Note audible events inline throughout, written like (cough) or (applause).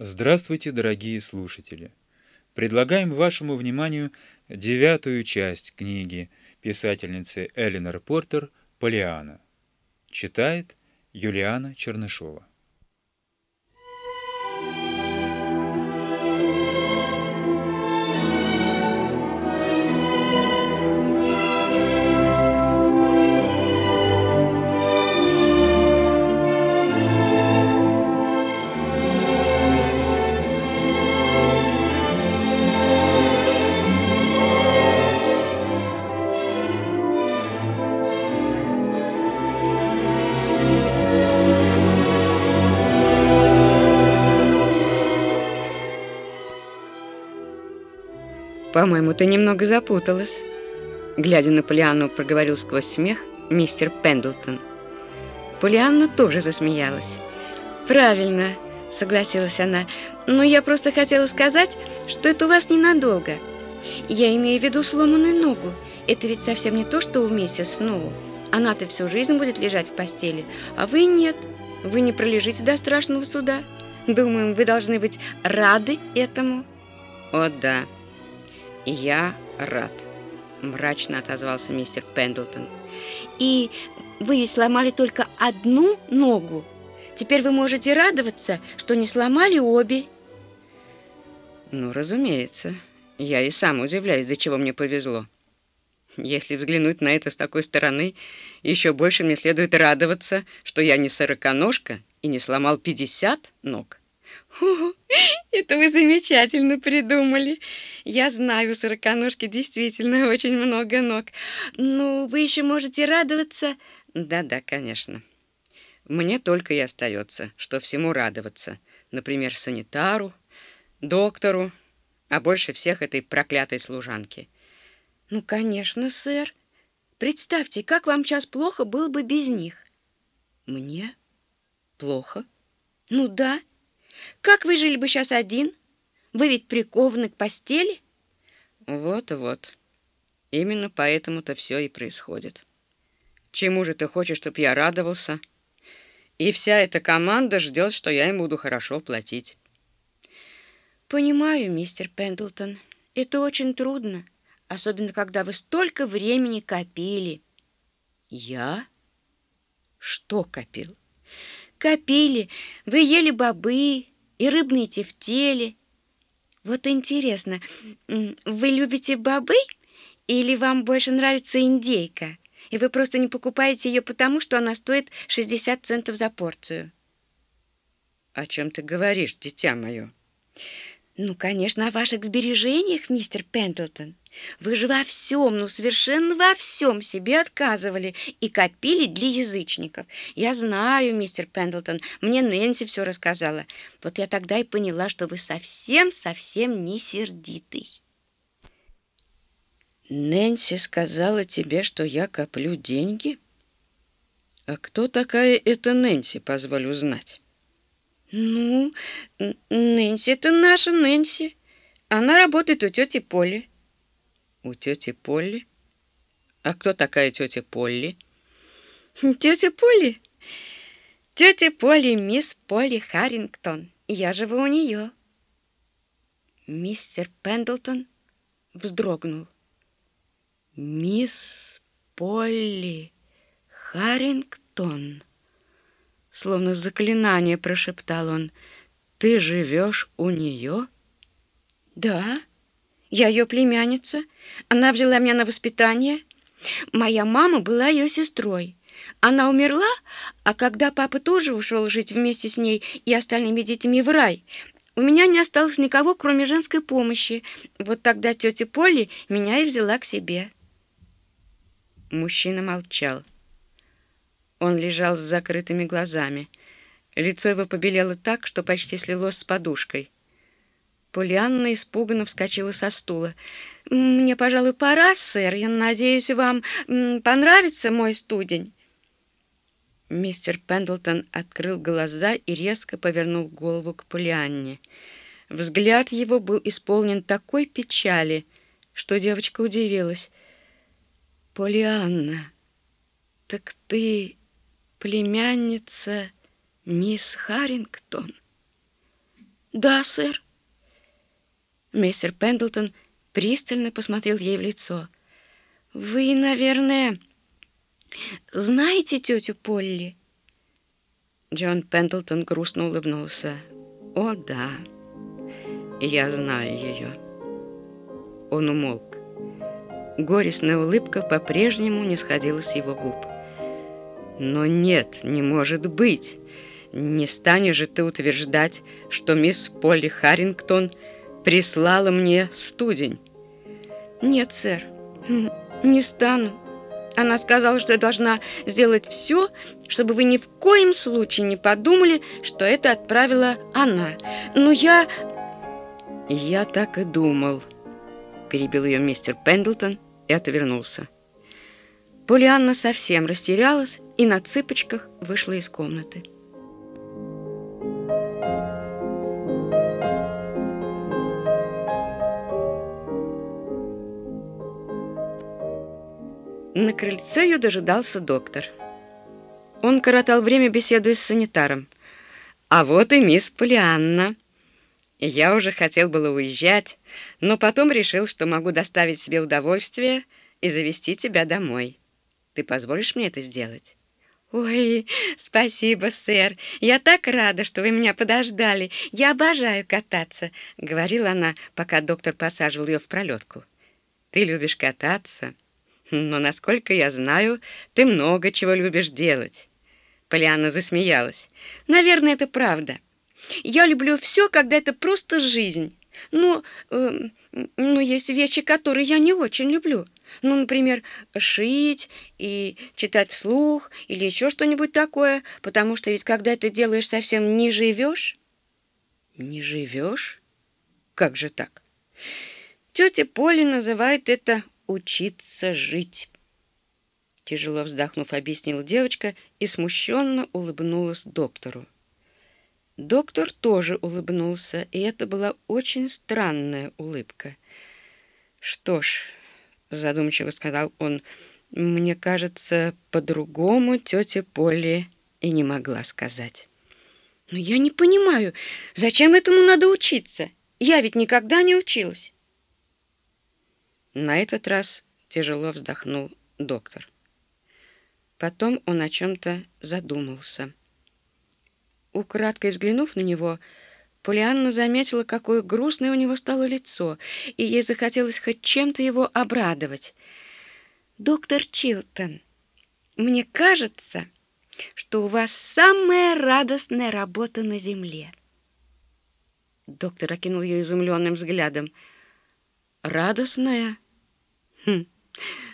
Здравствуйте, дорогие слушатели! Предлагаем вашему вниманию девятую часть книги писательницы Эленор Портер «Полиана». Читает Юлиана Чернышова. По-моему, ты немного запуталась. Глядя на Полианну, проговорил сквозь смех мистер Пендлтон. Полианна тоже засмеялась. «Правильно», — согласилась она. «Но я просто хотела сказать, что это у вас ненадолго. Я имею в виду сломанную ногу. Это ведь совсем не то, что у миссис Сноу. Она-то всю жизнь будет лежать в постели, а вы нет. Вы не пролежите до страшного суда. Думаем, вы должны быть рады этому». «О, да», «Я рад», — мрачно отозвался мистер Пендлтон. «И вы сломали только одну ногу. Теперь вы можете радоваться, что не сломали обе». «Ну, разумеется. Я и сам удивляюсь, до чего мне повезло. Если взглянуть на это с такой стороны, еще больше мне следует радоваться, что я не сороконожка и не сломал пятьдесят ног». (laughs) Это вы замечательно придумали. Я знаю, у сороконожки действительно (laughs) очень много ног. Но вы еще можете радоваться. Да-да, конечно. Мне только и остается, что всему радоваться. Например, санитару, доктору, а больше всех этой проклятой служанке. Ну, конечно, сэр. Представьте, как вам сейчас плохо было бы без них. Мне? Плохо? Ну да. Как вы жили бы сейчас один? Вы ведь прикованы к постели? Вот-вот. Именно поэтому-то все и происходит. Чему же ты хочешь, чтобы я радовался? И вся эта команда ждет, что я им буду хорошо платить. Понимаю, мистер Пендлтон. Это очень трудно, особенно когда вы столько времени копили. Я? Что копил? Копили. Вы ели бобы и рыбные тефтели. Вот интересно, вы любите бобы или вам больше нравится индейка? И вы просто не покупаете ее потому, что она стоит 60 центов за порцию. О чем ты говоришь, дитя мое? Ну, конечно, о ваших сбережениях, мистер Пендлтон. Вы же во всем, ну совершенно во всем себе отказывали и копили для язычников. Я знаю, мистер Пендлтон, мне Нэнси все рассказала. Вот я тогда и поняла, что вы совсем-совсем не сердитый. Нэнси сказала тебе, что я коплю деньги? А кто такая эта Нэнси, позволю знать? Ну, Нэнси — это наша Нэнси. Она работает у тети Поли. У тети Полли? А кто такая тетя Полли? (laughs) Тетя Полли? Тетя Полли, мисс Полли Харрингтон. Я живу у нее. Мистер Пендлтон вздрогнул. Мисс Полли Харрингтон. Словно заклинание прошептал он. «Ты живешь у нее?» «Да, я ее племянница. Она взяла меня на воспитание. Моя мама была ее сестрой. Она умерла, а когда папа тоже ушел жить вместе с ней и остальными детьми в рай, у меня не осталось никого, кроме женской помощи. Вот тогда тетя Полли меня и взяла к себе». Мужчина молчал. Он лежал с закрытыми глазами. Лицо его побелело так, что почти слилось с подушкой. Полианна испуганно вскочила со стула. «Мне, пожалуй, пора, сэр. Я надеюсь, вам понравится мой студень». Мистер Пендлтон открыл глаза и резко повернул голову к Полианне. Взгляд его был исполнен такой печали, что девочка удивилась. «Полианна, так ты племянница мисс Харрингтон. Да, сэр. Мистер Пендлтон пристально посмотрел ей в лицо. Вы, наверное, знаете тетю Полли? Джон Пендлтон грустно улыбнулся. О, да, я знаю ее. Он умолк. Горестная улыбка по-прежнему не сходила с его губ. Но нет, не может быть. Не станешь же ты утверждать, что мисс Полли Харрингтон прислала мне студень? Нет, сэр, не стану. Она сказала, что я должна сделать все, чтобы вы ни в коем случае не подумали, что это отправила она. Но я... Я так и думал, перебил ее мистер Пендлтон и отвернулся. Полианна совсем растерялась и на цыпочках вышла из комнаты. На крыльце ее дожидался доктор. Он коротал время, беседуя с санитаром. «А вот и мисс Полианна». Я уже хотел было уезжать, но потом решил, что могу доставить себе удовольствие и завести тебя домой. Ты позволишь мне это сделать? «Ой, спасибо, сэр. Я так рада, что вы меня подождали. Я обожаю кататься», — говорила она, пока доктор посаживал ее в пролетку. «Ты любишь кататься?» Но, насколько я знаю, ты много чего любишь делать. Полианна засмеялась. Наверное, это правда. Я люблю все, когда это просто жизнь. Но, э, но есть вещи, которые я не очень люблю. Ну, например, шить и читать вслух или еще что-нибудь такое, потому что ведь когда ты делаешь совсем не живешь... Не живешь? Как же так? Тетя Поля называет это учиться жить. Тяжело вздохнув, объяснила девочка и смущенно улыбнулась доктору. Доктор тоже улыбнулся, и это была очень странная улыбка. «Что ж», — задумчиво сказал он, — «мне кажется, по-другому тетя Полли и не могла сказать». «Но я не понимаю, зачем этому надо учиться? Я ведь никогда не училась». На этот раз тяжело вздохнул доктор. Потом он о чем-то задумался. Украдкой взглянув на него, Полианна заметила, какое грустное у него стало лицо, и ей захотелось хоть чем-то его обрадовать. «Доктор Чилтон, мне кажется, что у вас самая радостная работа на земле». Доктор окинул ее изумленным взглядом. «Радостная?» Хм,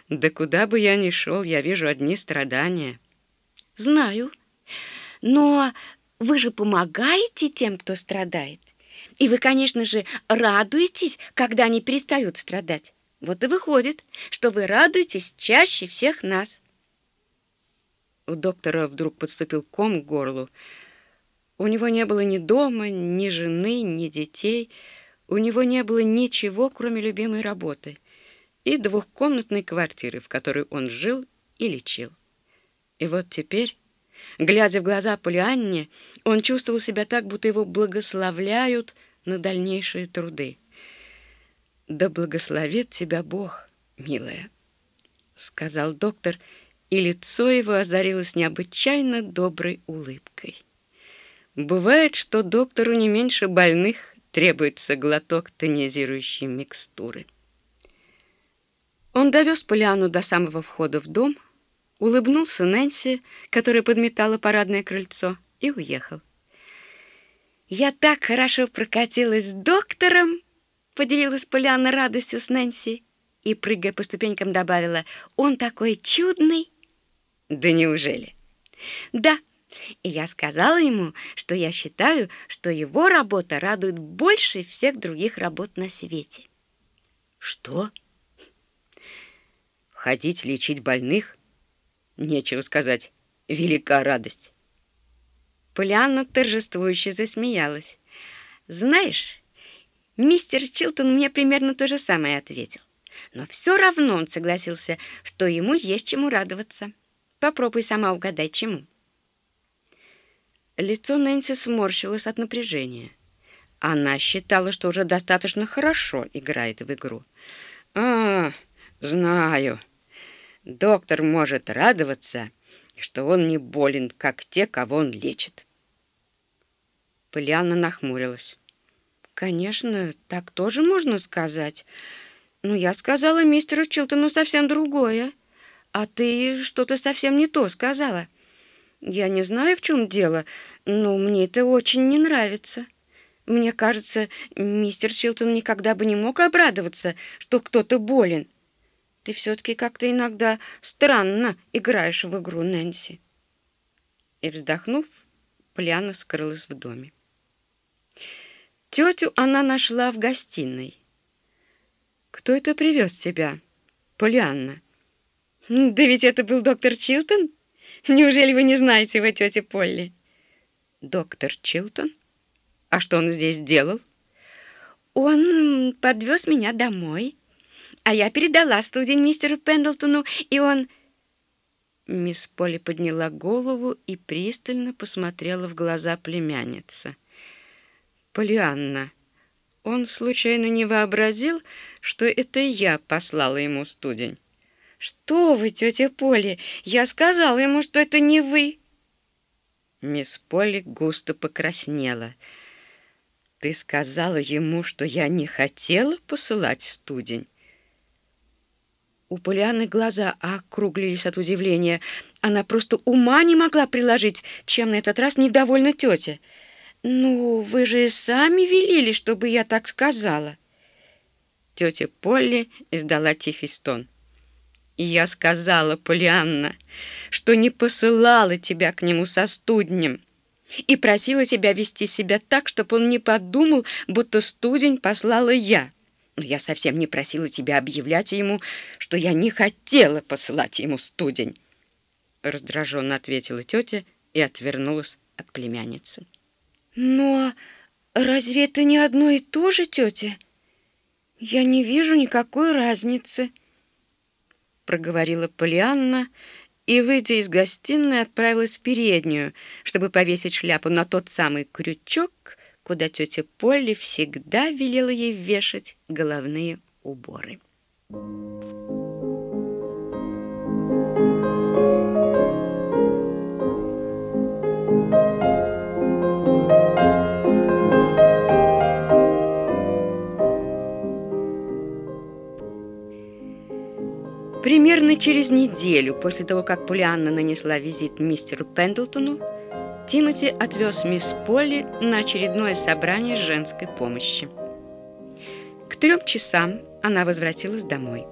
да куда бы я ни шел, я вижу одни страдания. Знаю, но вы же помогаете тем, кто страдает. И вы, конечно же, радуетесь, когда они перестают страдать. Вот и выходит, что вы радуетесь чаще всех нас. У доктора вдруг подступил ком к горлу. У него не было ни дома, ни жены, ни детей. У него не было ничего, кроме любимой работы и двухкомнатной квартиры, в которой он жил и лечил. И вот теперь, глядя в глаза Полианне, он чувствовал себя так, будто его благословляют на дальнейшие труды. «Да благословит тебя Бог, милая», — сказал доктор, и лицо его озарилось необычайно доброй улыбкой. Бывает, что доктору не меньше больных требуется глоток тонизирующей микстуры. Он довез Полиану до самого входа в дом, улыбнулся Нэнси, которая подметала парадное крыльцо, и уехал. «Я так хорошо прокатилась с доктором!» — поделилась Полиана радостью с Нэнси и, прыгая по ступенькам, добавила, «Он такой чудный!» «Да неужели?» «Да, и я сказала ему, что я считаю, что его работа радует больше всех других работ на свете». «Что?» Ходить лечить больных? Нечего сказать. Велика радость. Полианна торжествующе засмеялась. «Знаешь, мистер Чилтон мне примерно то же самое ответил. Но все равно он согласился, что ему есть чему радоваться. Попробуй сама угадай, чему». Лицо Нэнси сморщилось от напряжения. Она считала, что уже достаточно хорошо играет в игру. «А, знаю. Доктор может радоваться, что он не болен, как те, кого он лечит». Полианна нахмурилась. «Конечно, так тоже можно сказать. Но я сказала мистеру Чилтону совсем другое. А ты что-то совсем не то сказала. Я не знаю, в чем дело, но мне это очень не нравится». Мне кажется, мистер Чилтон никогда бы не мог обрадоваться, что кто-то болен. Ты все-таки как-то иногда странно играешь в игру, Нэнси. И, вздохнув, Полиана скрылась в доме. Тетю она нашла в гостиной. «Кто это привез тебя, Полианна?» «Да ведь это был доктор Чилтон. (laughs) Неужели вы не знаете его тети Полли?» «Доктор Чилтон?» А что он здесь делал? Он подвез меня домой, а я передала студень мистеру Пендлтону, и он... Мисс Полли подняла голову и пристально посмотрела в глаза племянницы. «Полианна, он случайно не вообразил, что это я послала ему студень?» «Что вы, тетя Полли, я сказала ему, что это не вы!» Мисс Полли густо покраснела — ты сказала ему, что я не хотела посылать студень? У Полианы глаза округлились от удивления. Она просто ума не могла приложить, чем на этот раз недовольна тетя. «Ну, вы же сами велели, чтобы я так сказала». Тетя Полли издала тихий стон. И я сказала, Полианна, что не посылала тебя к нему со студнем и просила тебя вести себя так, чтобы он не подумал, будто студень послала я. Но я совсем не просила тебя объявлять ему, что я не хотела посылать ему студень. Раздраженно ответила тетя и отвернулась от племянницы. Но разве это не одно и то же, тетя? Я не вижу никакой разницы, проговорила Полианна, и, выйдя из гостиной, отправилась в переднюю, чтобы повесить шляпу на тот самый крючок, куда тетя Полли всегда велела ей вешать головные уборы. Примерно через неделю после того, как Полианна нанесла визит мистеру Пендлтону, Тимоти отвез мисс Полли на очередное собрание женской помощи. К трем часам она возвратилась домой.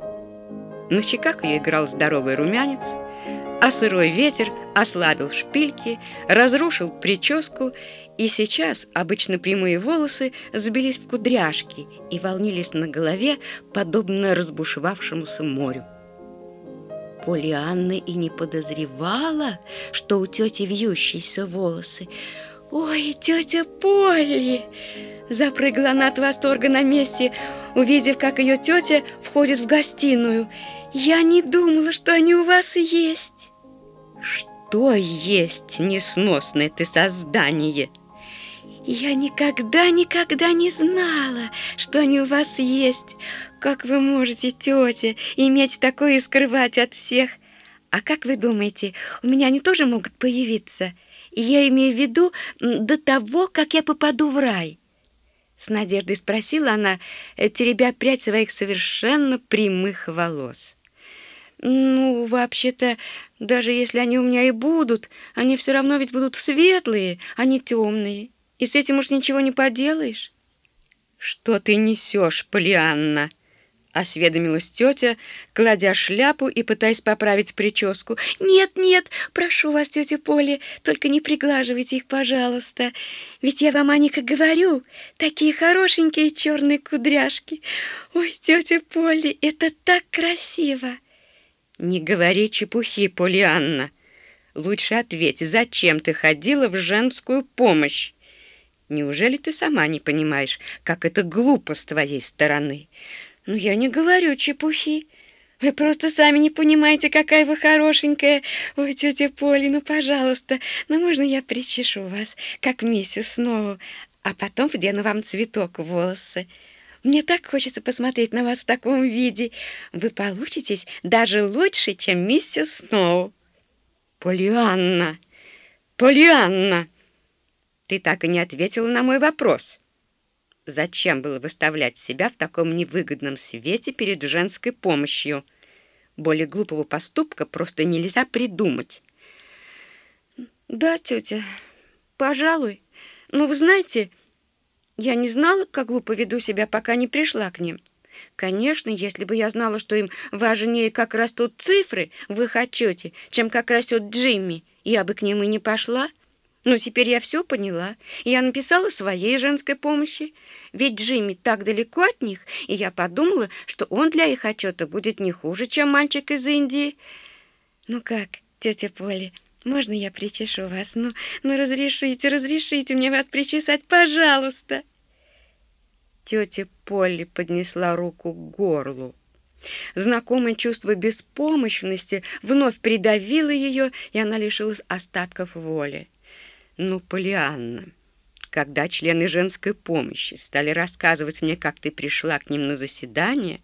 На щеках ее играл здоровый румянец, а сырой ветер ослабил шпильки, разрушил прическу, и сейчас обычно прямые волосы сбились в кудряшки и волнились на голове, подобно разбушевавшемуся морю. Полианна и не подозревала, что у тети вьющиеся волосы. «Ой, тетя Полли!» Запрыгала она от восторга на месте, увидев, как ее тетя входит в гостиную. «Я не думала, что они у вас есть!» «Что есть, несносное ты создание?» Я никогда-никогда не знала, что они у вас есть. Как вы можете, тетя, иметь такое и скрывать от всех? А как вы думаете, у меня они тоже могут появиться? Я имею в виду до того, как я попаду в рай. С надеждой спросила она, э, теребя прядь своих совершенно прямых волос. Ну, вообще-то, даже если они у меня и будут, они все равно ведь будут светлые, а не темные. И с этим уж ничего не поделаешь. Что ты несешь, Полианна? Осведомилась тетя, кладя шляпу и пытаясь поправить прическу. «Нет, нет, прошу вас, тетя Поля, только не приглаживайте их, пожалуйста. Ведь я вам и говорю. Такие хорошенькие черные кудряшки. Ой, тетя Поля, это так красиво!» «Не говори чепухи, Полианна. Лучше ответь, зачем ты ходила в женскую помощь?» Неужели ты сама не понимаешь, как это глупо с твоей стороны? Ну, я не говорю чепухи. Вы просто сами не понимаете, какая вы хорошенькая. Ой, тетя Поли, ну, пожалуйста, ну, можно я причешу вас, как миссис Сноу? а потом вдену вам цветок в волосы. Мне так хочется посмотреть на вас в таком виде. Вы получитесь даже лучше, чем миссис Сноу. Полианна! Полианна! Ты так и не ответила на мой вопрос. Зачем было выставлять себя в таком невыгодном свете перед женской помощью? Более глупого поступка просто нельзя придумать. Да, тетя, пожалуй. Но вы знаете, я не знала, как глупо веду себя, пока не пришла к ним. Конечно, если бы я знала, что им важнее, как растут цифры в их отчете, чем как растет Джимми, я бы к ним и не пошла. Но теперь я все поняла. Я написала своей женской помощи. Ведь Джимми так далеко от них, и я подумала, что он для их отчета будет не хуже, чем мальчик из Индии. Ну как, тетя Поля, можно я причешу вас? Ну, ну разрешите, разрешите мне вас причесать, пожалуйста. Тетя Полли поднесла руку к горлу. Знакомое чувство беспомощности вновь придавило ее, и она лишилась остатков воли. «Ну, Полианна, когда члены женской помощи стали рассказывать мне, как ты пришла к ним на заседание,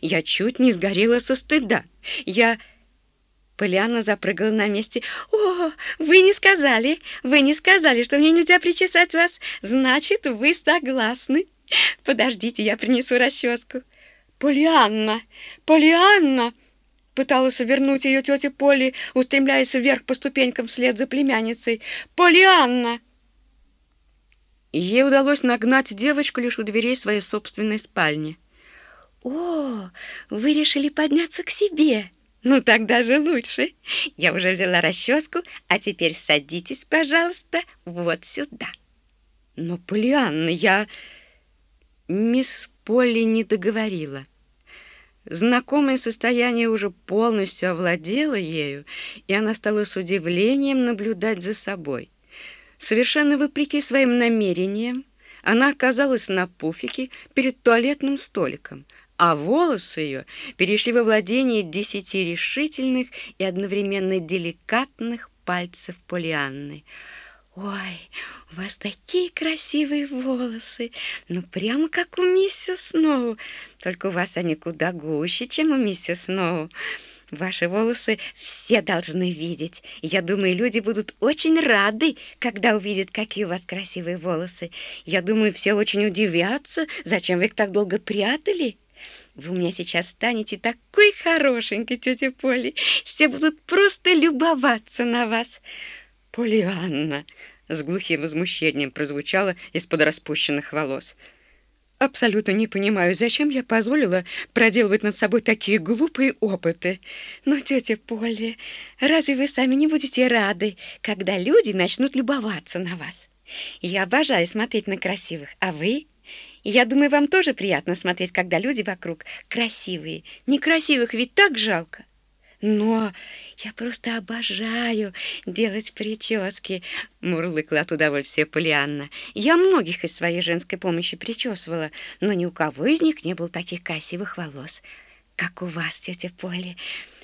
я чуть не сгорела со стыда. Я...» Полианна запрыгала на месте. «О, вы не сказали, вы не сказали, что мне нельзя причесать вас. Значит, вы согласны. Подождите, я принесу расческу». «Полианна! Полианна!» Пыталась вернуть ее тетя Полли, устремляясь вверх по ступенькам вслед за племянницей. «Полианна!» Ей удалось нагнать девочку лишь у дверей своей собственной спальни. «О, вы решили подняться к себе!» Ну, так даже лучше. Я уже взяла расческу, а теперь садитесь, пожалуйста, вот сюда. Но, Полианна, я... Мисс Полли не договорила. Знакомое состояние уже полностью овладело ею, и она стала с удивлением наблюдать за собой. Совершенно вопреки своим намерениям, она оказалась на пуфике перед туалетным столиком, а волосы ее перешли во владение десяти решительных и одновременно деликатных пальцев Полианны. «Ой, у вас такие красивые волосы! Ну, прямо как у миссис Сноу. Только у вас они куда гуще, чем у миссис Сноу. Ваши волосы все должны видеть. Я думаю, люди будут очень рады, когда увидят, какие у вас красивые волосы. Я думаю, все очень удивятся, зачем вы их так долго прятали». Вы у меня сейчас станете такой хорошенькой, тетя Поли. Все будут просто любоваться на вас. Полианна, с глухим возмущением прозвучало из-под распущенных волос. Абсолютно не понимаю, зачем я позволила проделывать над собой такие глупые опыты. Но, тетя Поли, разве вы сами не будете рады, когда люди начнут любоваться на вас? Я обожаю смотреть на красивых, а вы... Я думаю, вам тоже приятно смотреть, когда люди вокруг красивые. Некрасивых ведь так жалко. Но я просто обожаю делать прически, мурлыкла от удовольствия Полианна. Я многих из своей женской помощи причесывала, но ни у кого из них не было таких красивых волос, как у вас, тетя Поли.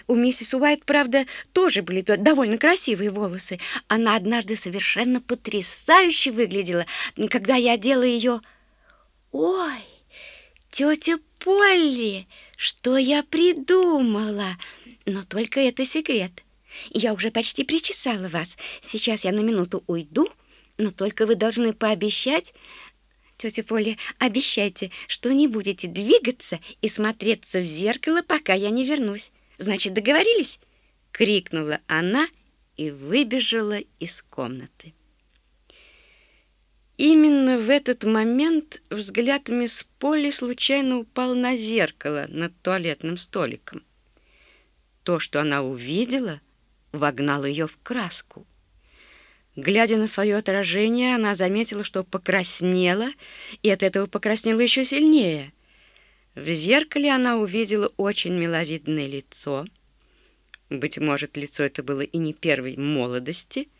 У миссис Уайт, правда, тоже были довольно красивые волосы. Она однажды совершенно потрясающе выглядела, когда я делала ее «Ой, тетя Полли, что я придумала! Но только это секрет. Я уже почти причесала вас. Сейчас я на минуту уйду, но только вы должны пообещать, тетя Полли, обещайте, что не будете двигаться и смотреться в зеркало, пока я не вернусь. Значит, договорились?» — крикнула она и выбежала из комнаты. Именно в этот момент взгляд мисс Полли случайно упал на зеркало над туалетным столиком. То, что она увидела, вогнало ее в краску. Глядя на свое отражение, она заметила, что покраснела, и от этого покраснела еще сильнее. В зеркале она увидела очень миловидное лицо. Быть может, лицо это было и не первой молодости —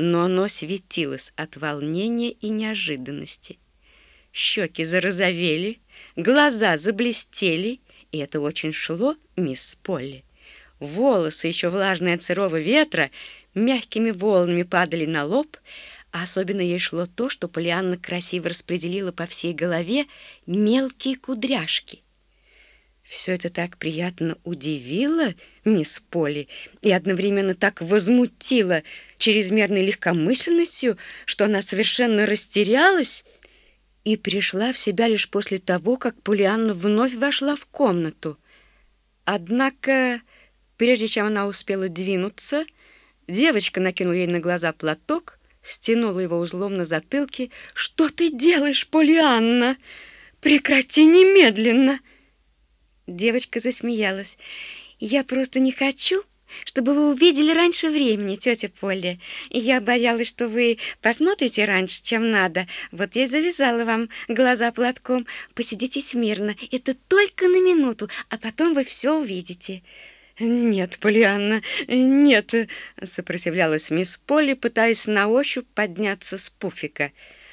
но оно светилось от волнения и неожиданности. Щеки зарозовели, глаза заблестели, и это очень шло мисс Полли. Волосы, еще влажные от сырого ветра, мягкими волнами падали на лоб, А особенно ей шло то, что Полианна красиво распределила по всей голове мелкие кудряшки. Все это так приятно удивило мисс Поли и одновременно так возмутило чрезмерной легкомысленностью, что она совершенно растерялась и пришла в себя лишь после того, как Полианна вновь вошла в комнату. Однако, прежде чем она успела двинуться, девочка накинула ей на глаза платок, стянула его узлом на затылке. «Что ты делаешь, Полианна? Прекрати немедленно!» Девочка засмеялась. «Я просто не хочу, чтобы вы увидели раньше времени, тетя Полли. Я боялась, что вы посмотрите раньше, чем надо. Вот я завязала вам глаза платком. Посидите смирно. Это только на минуту, а потом вы все увидите». «Нет, Полианна, нет», — сопротивлялась мисс Полли, пытаясь на ощупь подняться с пуфика.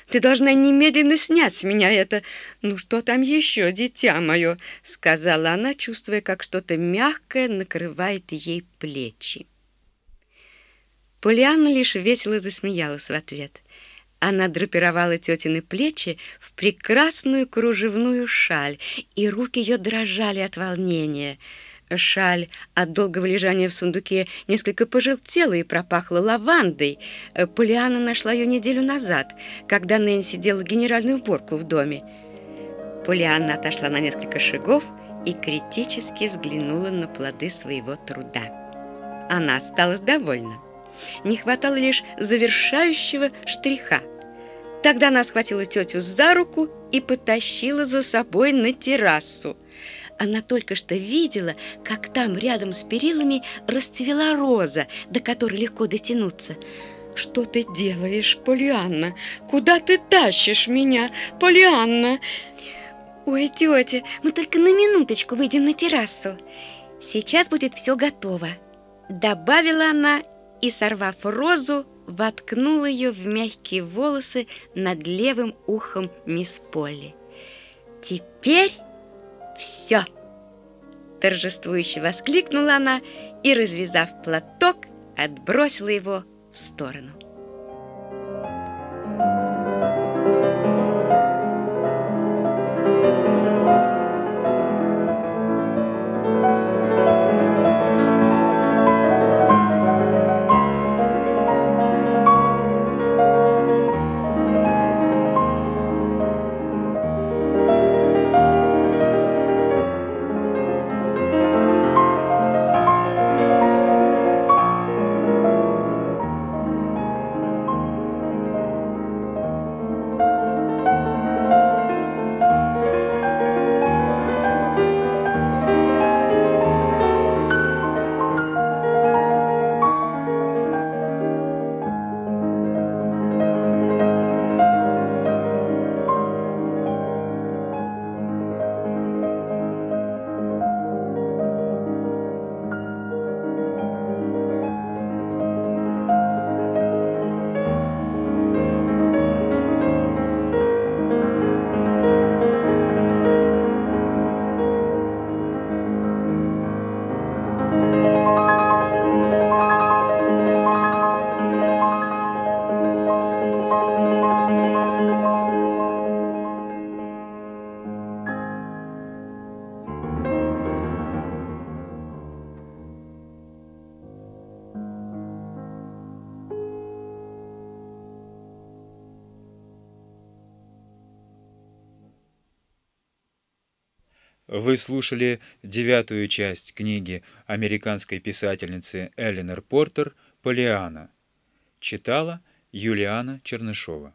Ты должна немедленно снять с меня это. Ну что там еще, дитя мое?» — сказала она, чувствуя, как что-то мягкое накрывает ей плечи. Полианна лишь весело засмеялась в ответ. Она драпировала тетины плечи в прекрасную кружевную шаль, и руки ее дрожали от волнения — Шаль от долгого лежания в сундуке несколько пожелтела и пропахла лавандой. Э, Полиана нашла ее неделю назад, когда Нэнси делала генеральную уборку в доме. Полианна отошла на несколько шагов и критически взглянула на плоды своего труда. Она осталась довольна. Не хватало лишь завершающего штриха. Тогда она схватила тетю за руку и потащила за собой на террасу. Она только что видела, как там рядом с перилами расцвела роза, до которой легко дотянуться. «Что ты делаешь, Полианна? Куда ты тащишь меня, Полианна?» «Ой, тетя, мы только на минуточку выйдем на террасу. Сейчас будет все готово», — добавила она и, сорвав розу, воткнула ее в мягкие волосы над левым ухом мисс Полли. «Теперь все!» Торжествующе воскликнула она и, развязав платок, отбросила его в сторону. Вы слушали девятую часть книги американской писательницы Эленор Портер «Полиана». Читала Юлиана Чернышова.